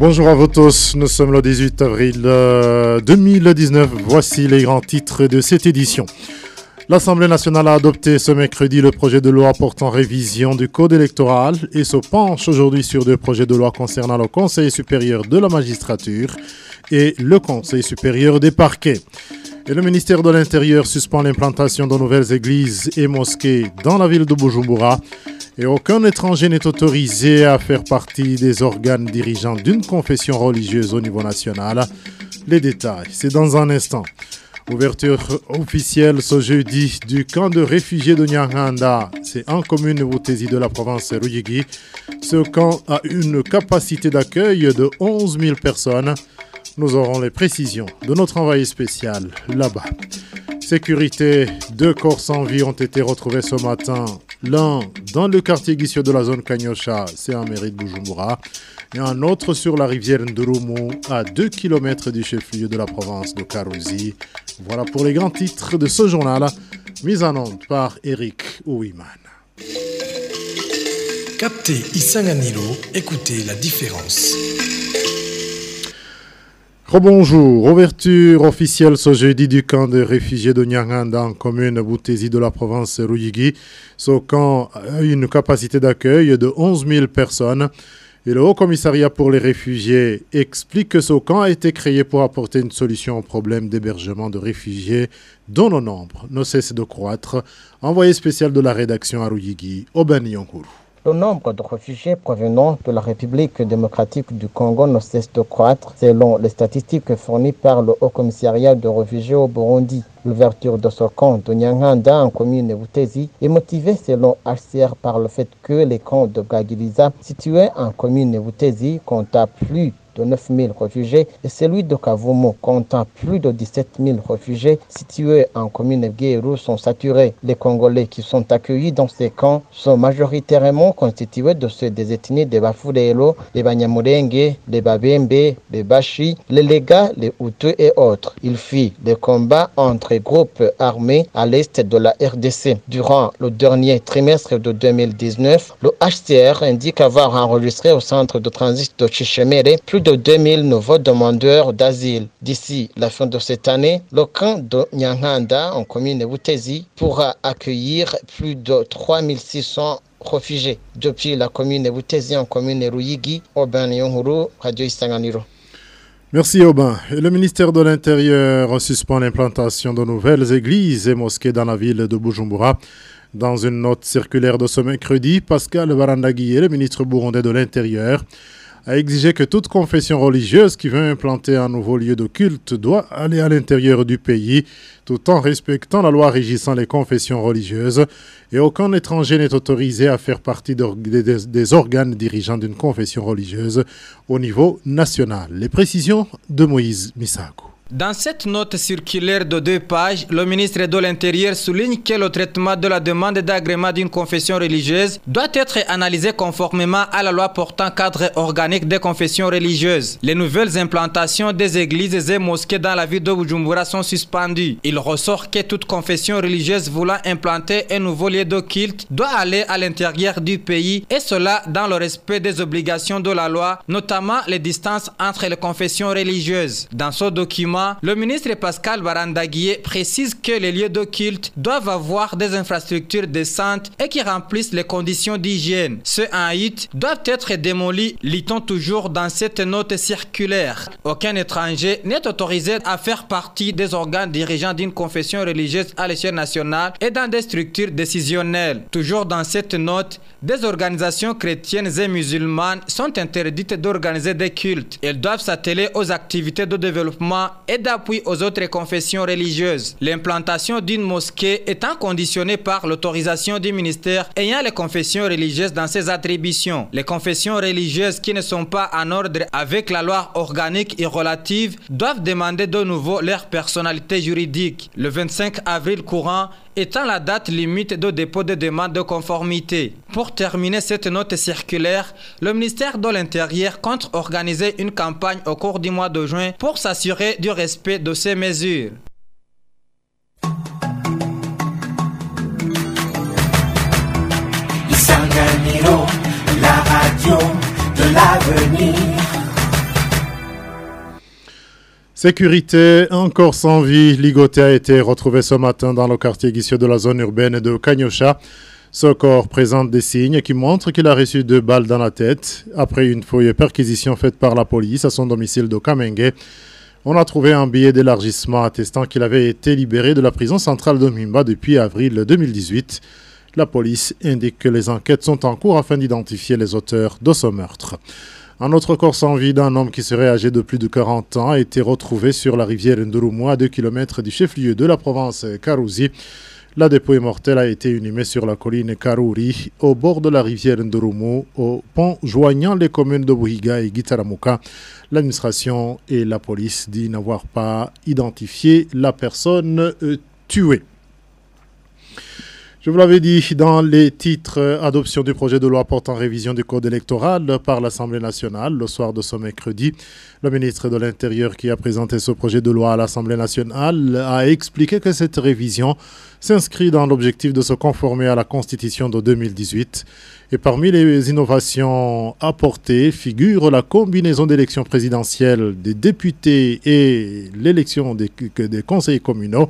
Bonjour à vous tous, nous sommes le 18 avril 2019. Euh, Voici les grands titres de cette édition. L'Assemblée nationale a adopté ce mercredi le projet de loi portant révision du code électoral et se penche aujourd'hui sur deux projets de loi concernant le Conseil supérieur de la magistrature et le Conseil supérieur des parquets. Et le ministère de l'Intérieur suspend l'implantation de nouvelles églises et mosquées dans la ville de Bujumbura. Et aucun étranger n'est autorisé à faire partie des organes dirigeants d'une confession religieuse au niveau national. Les détails, c'est dans un instant. Ouverture officielle ce jeudi du camp de réfugiés de Nyanganda. C'est en commune Boutesi de la province Ruyigi. Ce camp a une capacité d'accueil de 11 000 personnes. Nous aurons les précisions de notre envoyé spécial là-bas. Sécurité, deux corps sans vie ont été retrouvés ce matin. L'un dans le quartier Guissio de la zone Kanyosha, c'est en mairie de Bujumbura, et un autre sur la rivière Ndurumu, à 2 km du chef-lieu de la province de Karouzi. Voilà pour les grands titres de ce journal, mis en onde par Eric Ouiman. Captez Isanganilo, écoutez la différence. Rebonjour, ouverture officielle ce jeudi du camp de réfugiés de Nyanganda en commune Boutesi de la province Ruyigi. Ce camp a une capacité d'accueil de 11 000 personnes. Et le Haut Commissariat pour les réfugiés explique que ce camp a été créé pour apporter une solution au problème d'hébergement de réfugiés dont le nombre ne cesse de croître. Envoyé spécial de la rédaction à Ruyigi, Oben Yonkuru. Le nombre de réfugiés provenant de la République démocratique du Congo ne cesse de croître selon les statistiques fournies par le Haut Commissariat de réfugiés au Burundi. L'ouverture de ce camp de Nyanganda en commune Boutezi est motivée selon HCR par le fait que les camps de Gagiliza situés en commune Boutezi comptent plus de 9 000 réfugiés et celui de Kavumo comptant plus de 17 000 réfugiés situés en commune Guérou sont saturés. Les Congolais qui sont accueillis dans ces camps sont majoritairement constitués de ceux des ethnies des Bafudelo, les Banyamurenge, les Babembe, les Bashi, les Lega, les Hutus et autres. Il fit des combats entre groupes armés à l'est de la RDC. Durant le dernier trimestre de 2019, le HCR indique avoir enregistré au centre de transit de Chichemere plus de 2000 nouveaux demandeurs d'asile. D'ici la fin de cette année, le camp de Nyanganda en commune Boutezi pourra accueillir plus de 3600 réfugiés. Depuis la commune Boutezi en commune Ruyigi, Oben Yonhuru, Radio Isanganiro. Merci Aubin. Et le ministère de l'Intérieur suspend l'implantation de nouvelles églises et mosquées dans la ville de Bujumbura. Dans une note circulaire de ce mercredi, Pascal Barandagui, le ministre burundais de l'Intérieur, a exigé que toute confession religieuse qui veut implanter un nouveau lieu de culte doit aller à l'intérieur du pays tout en respectant la loi régissant les confessions religieuses et aucun étranger n'est autorisé à faire partie des organes dirigeants d'une confession religieuse au niveau national. Les précisions de Moïse Misago. Dans cette note circulaire de deux pages, le ministre de l'Intérieur souligne que le traitement de la demande d'agrément d'une confession religieuse doit être analysé conformément à la loi portant cadre organique des confessions religieuses. Les nouvelles implantations des églises et mosquées dans la ville de Bujumbura sont suspendues. Il ressort que toute confession religieuse voulant implanter un nouveau lieu de culte doit aller à l'intérieur du pays et cela dans le respect des obligations de la loi, notamment les distances entre les confessions religieuses. Dans ce document, le ministre Pascal Barandaguier précise que les lieux de culte doivent avoir des infrastructures décentes et qui remplissent les conditions d'hygiène. Ceux en hit doivent être démolis, lit-on toujours dans cette note circulaire. Aucun étranger n'est autorisé à faire partie des organes dirigeants d'une confession religieuse à l'échelle nationale et dans des structures décisionnelles. Toujours dans cette note, des organisations chrétiennes et musulmanes sont interdites d'organiser des cultes. Elles doivent s'atteler aux activités de développement et d'appui aux autres confessions religieuses. L'implantation d'une mosquée étant conditionnée par l'autorisation du ministère ayant les confessions religieuses dans ses attributions. Les confessions religieuses qui ne sont pas en ordre avec la loi organique et relative doivent demander de nouveau leur personnalité juridique. Le 25 avril courant, étant la date limite de dépôt de demande de conformité. Pour terminer cette note circulaire, le ministère de l'Intérieur compte organiser une campagne au cours du mois de juin pour s'assurer du respect de ces mesures. la radio de l'avenir. Sécurité, encore sans vie, Ligoté a été retrouvé ce matin dans le quartier guissier de la zone urbaine de Kanyosha. Ce corps présente des signes qui montrent qu'il a reçu deux balles dans la tête. Après une fouille perquisition faite par la police à son domicile de Kamenge, on a trouvé un billet d'élargissement attestant qu'il avait été libéré de la prison centrale de Mimba depuis avril 2018. La police indique que les enquêtes sont en cours afin d'identifier les auteurs de ce meurtre. Un autre corps sans vie d'un homme qui serait âgé de plus de 40 ans a été retrouvé sur la rivière Ndurumu à 2 km du chef-lieu de la province Karouzi. La dépouille mortelle a été inhumée sur la colline Karuri, au bord de la rivière Ndurumu, au pont joignant les communes de Buhiga et Gitaramuka. L'administration et la police disent n'avoir pas identifié la personne euh, tuée. Je vous l'avais dit dans les titres, adoption du projet de loi portant révision du code électoral par l'Assemblée nationale le soir de ce mercredi. Le ministre de l'Intérieur qui a présenté ce projet de loi à l'Assemblée nationale a expliqué que cette révision s'inscrit dans l'objectif de se conformer à la Constitution de 2018. Et parmi les innovations apportées figure la combinaison d'élections présidentielles des députés et l'élection des, des conseils communaux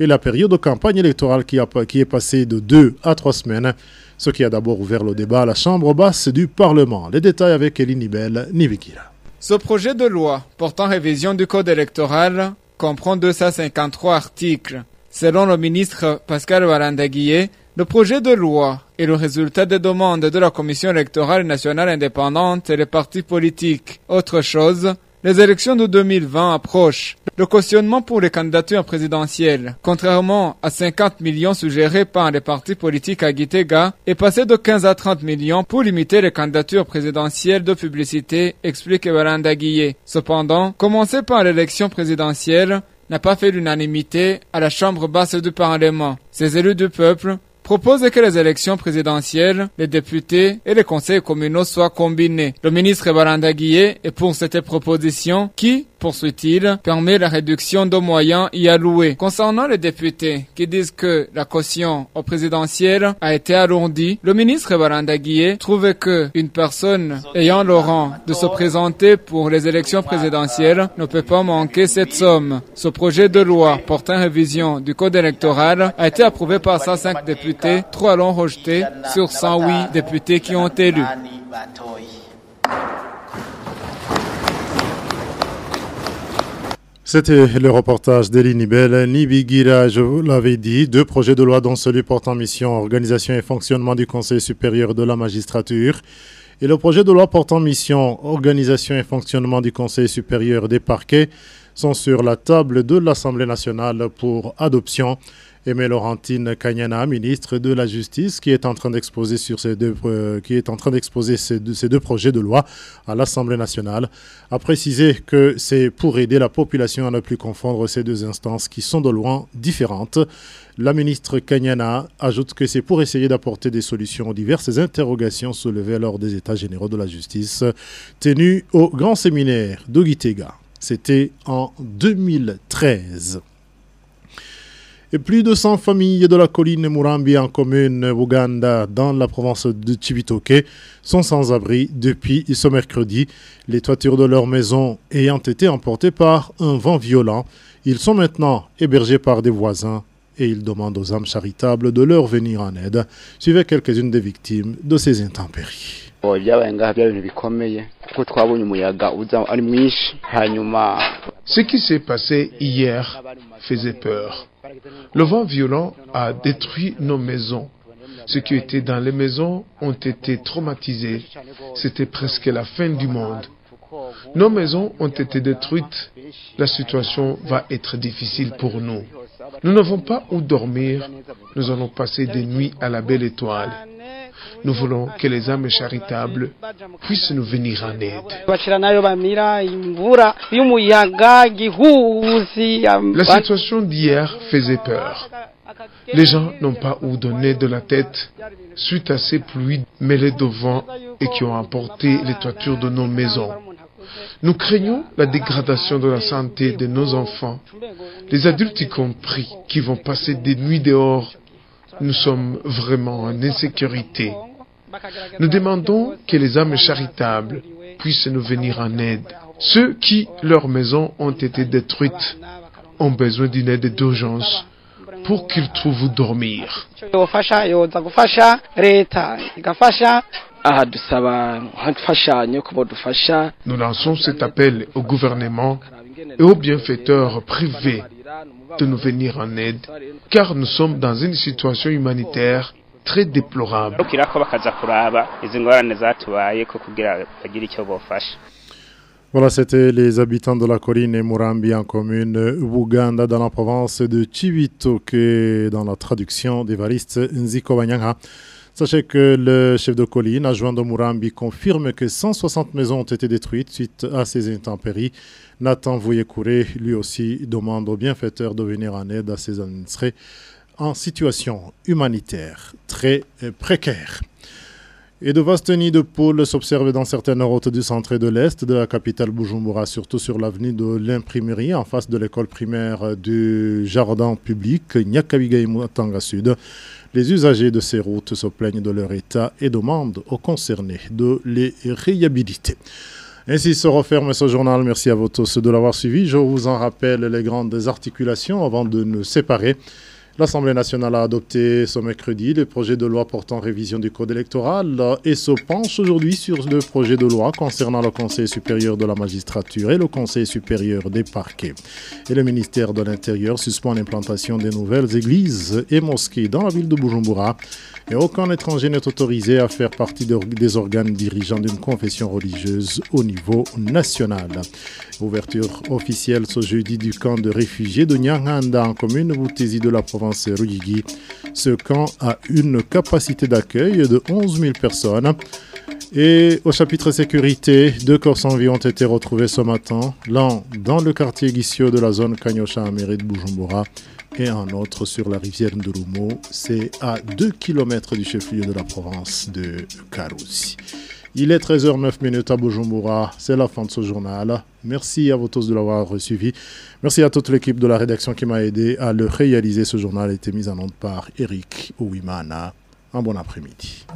et la période de campagne électorale qui, est passée de deux à trois semaines, ce qui a d'abord ouvert le débat à la Chambre basse du Parlement. Les détails avec Elie Nibel, Nivikira. Ce projet de loi portant révision du code électoral comprend 253 articles. Selon le ministre Pascal Varandaguier, le projet de loi est le résultat des demandes de la Commission électorale nationale indépendante et des partis politiques. Autre chose, les élections de 2020 approchent. Le cautionnement pour les candidatures présidentielles, contrairement à 50 millions suggérés par les partis politiques à Gitega, est passé de 15 à 30 millions pour limiter les candidatures présidentielles de publicité, explique Valanda Guillet. Cependant, commencer par l'élection présidentielle n'a pas fait l'unanimité à la Chambre basse du Parlement. Ces élus du peuple propose que les élections présidentielles, les députés et les conseils communaux soient combinés. Le ministre Baranda Guillet est pour cette proposition qui, poursuit-il, permet la réduction de moyens y alloués. Concernant les députés qui disent que la caution au présidentiel a été alourdie, le ministre Baranda Guillet trouve que une personne ayant le rang de se présenter pour les élections présidentielles ne peut pas manquer cette somme. Ce projet de loi portant révision du code électoral a été approuvé par 105 députés, trois l'ont rejeté sur 108 députés qui ont élu. C'était le reportage d'Elie Nibel. Nibigira, je vous l'avais dit, deux projets de loi dont celui portant mission organisation et fonctionnement du Conseil supérieur de la magistrature et le projet de loi portant mission organisation et fonctionnement du Conseil supérieur des parquets sont sur la table de l'Assemblée nationale pour adoption. Aimé Laurentine Kanyana, ministre de la Justice, qui est en train d'exposer sur ces deux, euh, qui est en train d'exposer ces, deux, ces deux projets de loi à l'Assemblée nationale, a précisé que c'est pour aider la population à ne plus confondre ces deux instances qui sont de loin différentes. La ministre Kanyana ajoute que c'est pour essayer d'apporter des solutions aux diverses interrogations soulevées lors des États généraux de la justice tenus au grand séminaire d'Ogitega. C'était en 2013. Et plus de 100 familles de la colline Murambi en commune Ouganda dans la province de Chibitoke sont sans abri depuis ce mercredi. Les toitures de leurs maisons ayant été emportées par un vent violent, ils sont maintenant hébergés par des voisins et ils demandent aux âmes charitables de leur venir en aide. Suivez quelques-unes des victimes de ces intempéries. Ce qui s'est passé hier faisait peur. Le vent violent a détruit nos maisons. Ceux qui étaient dans les maisons ont été traumatisés. C'était presque la fin du monde. Nos maisons ont été détruites. La situation va être difficile pour nous. Nous n'avons pas où dormir. Nous allons passer des nuits à la belle étoile. Nous voulons que les âmes charitables puissent nous venir en aide. La situation d'hier faisait peur. Les gens n'ont pas où donner de la tête suite à ces pluies mêlées de vent et qui ont emporté les toitures de nos maisons. Nous craignons la dégradation de la santé de nos enfants, les adultes y compris, qui vont passer des nuits dehors. Nous sommes vraiment en insécurité. Nous demandons que les âmes charitables puisse nous venir en aide. Ceux qui, leurs maisons ont été détruites, ont besoin d'une aide d'urgence pour qu'ils trouvent où dormir. Nous lançons cet appel au gouvernement et aux bienfaiteurs privés de nous venir en aide, car nous sommes dans une situation humanitaire très déplorable. Voilà, c'était les habitants de la colline et Murambi en commune Buganda dans la province de Chivitoke dans la traduction d'Evariste Nziko Banyanga. Sachez que le chef de colline, adjoint de Murambi, confirme que 160 maisons ont été détruites suite à ces intempéries. Nathan Voyekouré, lui aussi, demande aux bienfaiteurs de venir en aide à ces administrés en situation humanitaire très précaire. Et de vastes nids de poules s'observent dans certaines routes du centre et de l'est de la capitale Bujumbura, surtout sur l'avenue de l'imprimerie en face de l'école primaire du jardin public Nyakabigaïmutanga Sud. Les usagers de ces routes se plaignent de leur état et demandent aux concernés de les réhabiliter. Ainsi se referme ce journal. Merci à vous tous de l'avoir suivi. Je vous en rappelle les grandes articulations avant de nous séparer. L'Assemblée nationale a adopté ce mercredi le projet de loi portant révision du code électoral et se penche aujourd'hui sur le projet de loi concernant le Conseil supérieur de la magistrature et le Conseil supérieur des parquets. Et le ministère de l'Intérieur suspend l'implantation des nouvelles églises et mosquées dans la ville de Bujumbura. Et aucun étranger n'est autorisé à faire partie des organes dirigeants d'une confession religieuse au niveau national. Ouverture officielle ce jeudi du camp de réfugiés de Nyanganda en commune Boutesi de la province Ruyigi. Ce camp a une capacité d'accueil de 11 000 personnes. Et au chapitre sécurité, deux corps sans vie ont été retrouvés ce matin, l'un dans le quartier Guissio de la zone Kanyosha à mairie de Bujumbura et un autre sur la rivière Ndurumo. C'est à 2 km du chef-lieu de la province de Karousi. Il est 13h09 à Bujumbura. C'est la fin de ce journal. Merci à vous tous de l'avoir suivi. Merci à toute l'équipe de la rédaction qui m'a aidé à le réaliser. Ce journal a été mis en onde par Eric Ouimana. Un bon après-midi.